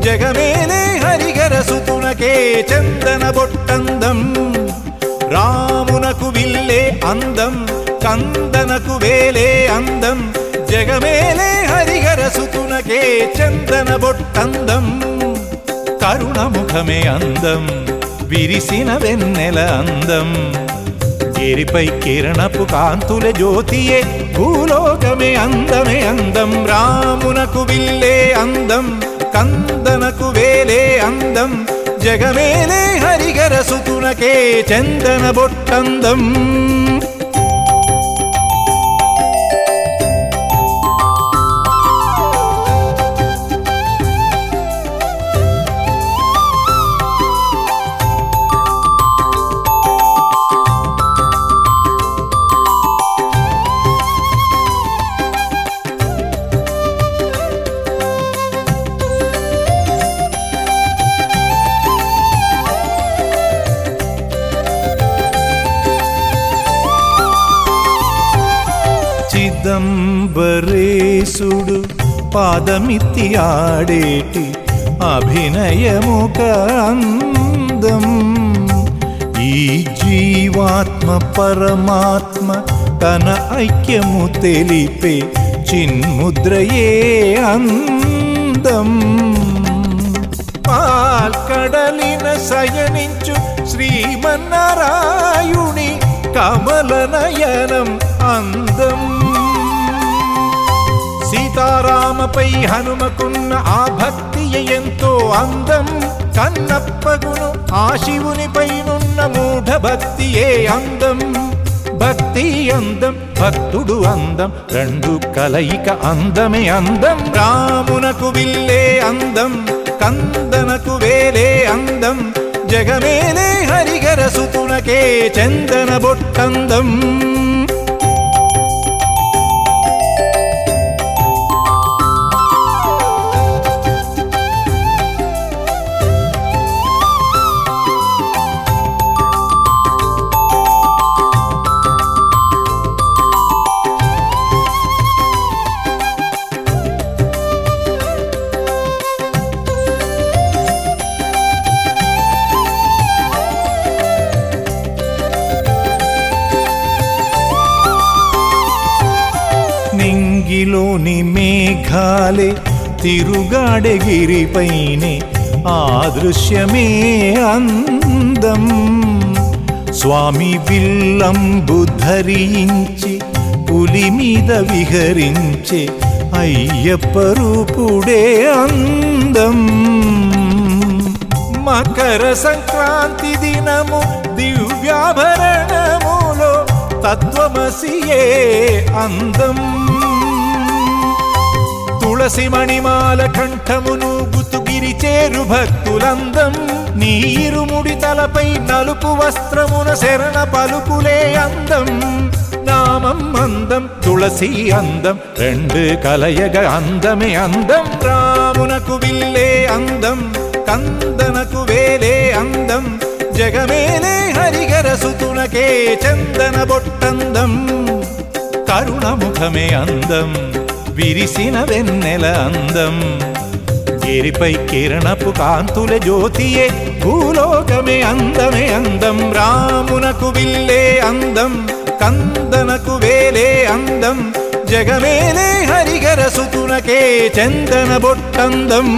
అందం జగమేలే హరిగర సుతునకే చందన బొట్టందం. రామునకు విల్లే అందం కందనకు వేలే అందం. జగమేలే హరిగర సుతునకే చందన బొట్టందం. కరుణముఖమే అందం విరిసిన వెన్నెల అందం. గిరిపై కిరణపు కాంతుల జ్యోతియే భూలోకమే అందమే అందం. రామునకు విల్లే అందం కందనకు వేలే అందం జగమేలే హరిగర సుతునకే చందన బొట్టందం. చిదంబరేశుడు పాదమిత్తి ఆడేటి అభినయముక అందం. ఈ జీవాత్మ పరమాత్మ తన ఐక్యము తెలిపే చిన్ముద్రయే అందం. పాల్కడలిన సయనించు శ్రీమన్నారాయుణి కమలనయనం అందం. సీతారామపై హనుమకున్న ఆ భక్తి ఎంతో అందం. కన్నప్పగును ఆ శివునిపైనున్న మూఢ భక్తియే అందం. భక్తి అందం భక్తుడు అందం రెండు కలయిక అందమే అందం. రామునకు విల్లే అందం కందనకు వేలే అందం. జగమేలే హరిగర సుతునకే చందన బొట్టందం. నింగిలోని మేఘాలే తిరుగాడగిరిపైనే ఆ దృశ్యమే అందం. స్వామి విల్లంబు ధరించి పులి మీద విహరించే అయ్యప్ప రూపుడే అందం. మకర సంక్రాంతి దినము దివ్యాభరణములో తత్వమసియే అందం. తులసి మణిమాల కంఠమును గుతుగిరి చేరు భక్తులందం. నీరుముడి తలపై నలుపు వస్త్రమున శరణ పలుకులే అందం. నామం అందం తులసి అందం రెండు కలయగ అందమే అందం. రామునకు విల్లే అందం కందనకు వేలే అందం. జగమేలే హరిగర సుతునకే చందన బొట్టందం. కరుణముఖమే అందం. విరిసిన వెన్నెల అందం. గిరిపై కిరణపు కాంతుల జ్యోతియే భూలోకమే అందమే అందం. రామునకు విల్లే అందం కందనకు వేలే అందం. జగమేలే హరిగర సుతునకే చందన బొట్టందం.